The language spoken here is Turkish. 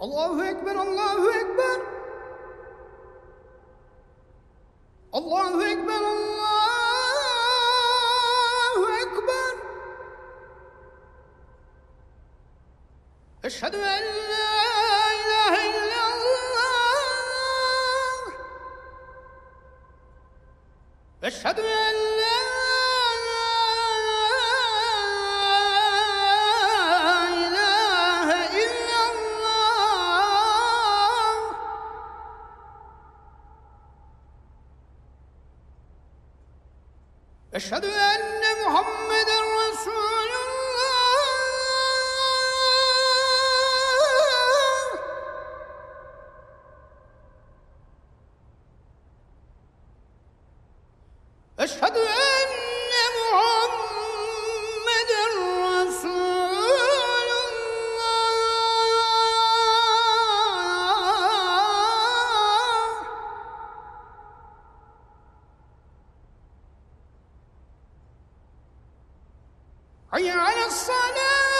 Allahu Ekber, Allahu Ekber. Allahu Ekber, Allahu Ekber. Eşhedü en la ilahe illallah. Eşhedü en Eşhedü enne Muhammeden Resul حي على الصلاة.